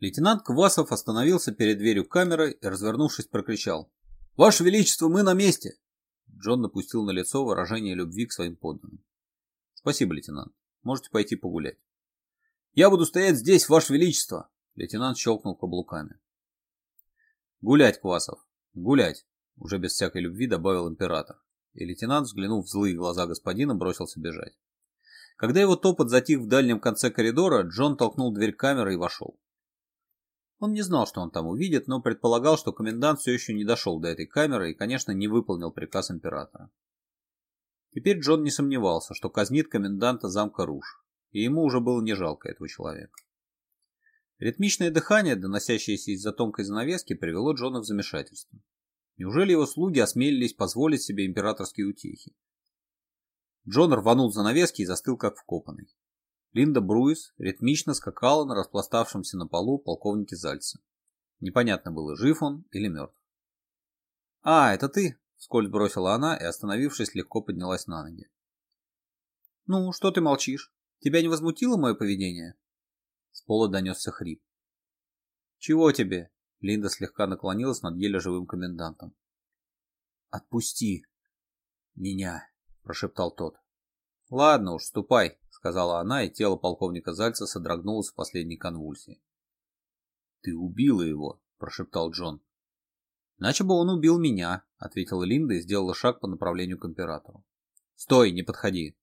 Лейтенант Квасов остановился перед дверью камеры и, развернувшись, прокричал. «Ваше Величество, мы на месте!» Джон напустил на лицо выражение любви к своим подданным. «Спасибо, лейтенант. Можете пойти погулять». «Я буду стоять здесь, Ваше Величество!» Лейтенант щелкнул каблуками. «Гулять, Квасов, гулять!» Уже без всякой любви добавил император. И лейтенант, взглянув в злые глаза господина, бросился бежать. Когда его топот затих в дальнем конце коридора, Джон толкнул дверь камеры и вошел. Он не знал, что он там увидит, но предполагал, что комендант все еще не дошел до этой камеры и, конечно, не выполнил приказ императора. Теперь Джон не сомневался, что казнит коменданта замка Руж, и ему уже было не жалко этого человека. Ритмичное дыхание, доносящееся из-за тонкой занавески, привело Джона в замешательство. Неужели его слуги осмелились позволить себе императорские утехи? Джон рванул занавески и застыл как вкопанный. Линда Бруис ритмично скакала на распластавшемся на полу полковнике Зальце. Непонятно было, жив он или мертв. «А, это ты!» — вскользь бросила она и, остановившись, легко поднялась на ноги. «Ну, что ты молчишь? Тебя не возмутило мое поведение?» С пола донесся хрип. «Чего тебе?» — Линда слегка наклонилась над еле живым комендантом. «Отпусти меня!» — прошептал тот. «Ладно уж, ступай», — сказала она, и тело полковника Зальца содрогнулось в последней конвульсии. «Ты убила его», — прошептал Джон. «Иначе бы он убил меня», — ответила Линда и сделала шаг по направлению к императору. «Стой, не подходи!»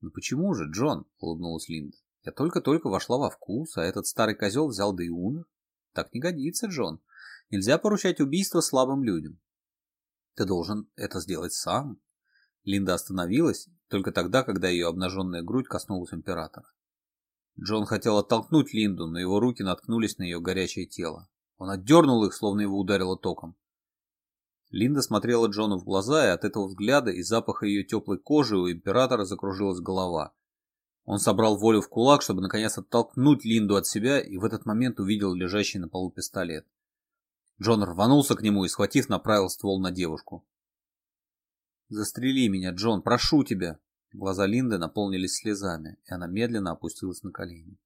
«Ну почему же, Джон?» — улыбнулась Линда. «Я только-только вошла во вкус, а этот старый козел взял да и умер. Так не годится, Джон. Нельзя поручать убийство слабым людям. Ты должен это сделать сам». Линда остановилась только тогда, когда ее обнаженная грудь коснулась императора. Джон хотел оттолкнуть Линду, но его руки наткнулись на ее горячее тело. Он отдернул их, словно его ударило током. Линда смотрела Джону в глаза, и от этого взгляда и запаха ее теплой кожи у императора закружилась голова. Он собрал волю в кулак, чтобы наконец оттолкнуть Линду от себя, и в этот момент увидел лежащий на полу пистолет. Джон рванулся к нему и, схватив, направил ствол на девушку. «Застрели меня, Джон, прошу тебя!» Глаза Линды наполнились слезами, и она медленно опустилась на колени.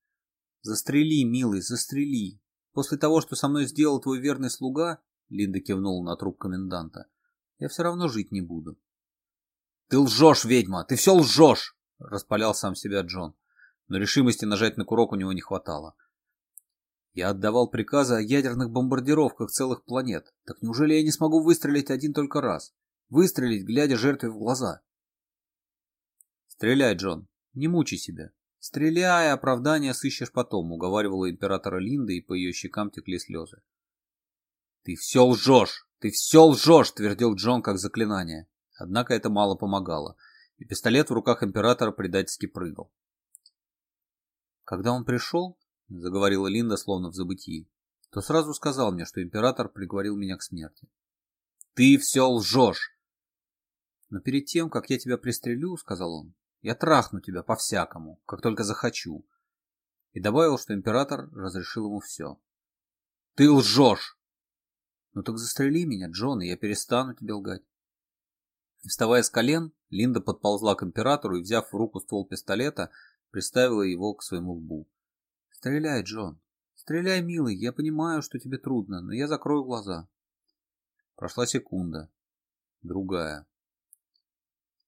«Застрели, милый, застрели! После того, что со мной сделал твой верный слуга, — Линда кивнула на труп коменданта, — я все равно жить не буду». «Ты лжешь, ведьма! Ты все лжешь!» — распалял сам себя Джон. Но решимости нажать на курок у него не хватало. «Я отдавал приказы о ядерных бомбардировках целых планет. Так неужели я не смогу выстрелить один только раз? Выстрелить, глядя жертве в глаза?» «Стреляй, Джон, не мучи себя. Стреляй, оправдание сыщешь потом», — уговаривала императора Линда, и по ее щекам текли слезы. «Ты все лжешь! Ты все лжешь!» — твердил Джон как заклинание. Однако это мало помогало, и пистолет в руках императора предательски прыгал. «Когда он пришел, — заговорила Линда словно в забытии, — то сразу сказал мне, что император приговорил меня к смерти. «Ты все лжешь!» «Но перед тем, как я тебя пристрелю, — сказал он, я трахну тебя по-всякому, как только захочу. И добавил, что император разрешил ему все. Ты лжешь! Ну так застрели меня, Джон, и я перестану тебе лгать. И вставая с колен, Линда подползла к императору и, взяв в руку ствол пистолета, приставила его к своему лбу. «Стреляй, Джон! Стреляй, милый! Я понимаю, что тебе трудно, но я закрою глаза!» Прошла секунда. Другая.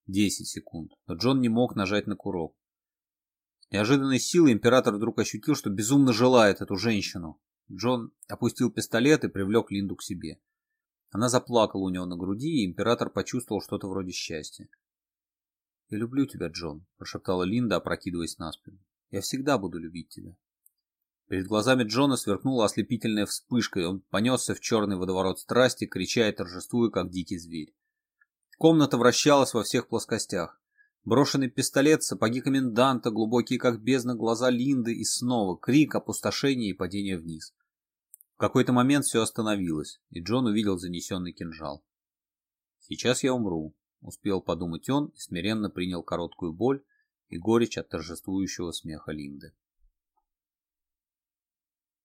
10 секунд, но Джон не мог нажать на курок. Неожиданной силой император вдруг ощутил, что безумно желает эту женщину. Джон опустил пистолет и привлек Линду к себе. Она заплакала у него на груди, и император почувствовал что-то вроде счастья. «Я люблю тебя, Джон», – прошептала Линда, опрокидываясь на спину. «Я всегда буду любить тебя». Перед глазами Джона сверкнула ослепительная вспышка, и он понесся в черный водоворот страсти, крича и торжествуя, как дикий зверь. Комната вращалась во всех плоскостях. Брошенный пистолет, сапоги коменданта, глубокие как бездна глаза Линды и снова крик, опустошение и падение вниз. В какой-то момент все остановилось, и Джон увидел занесенный кинжал. «Сейчас я умру», — успел подумать он и смиренно принял короткую боль и горечь от торжествующего смеха Линды.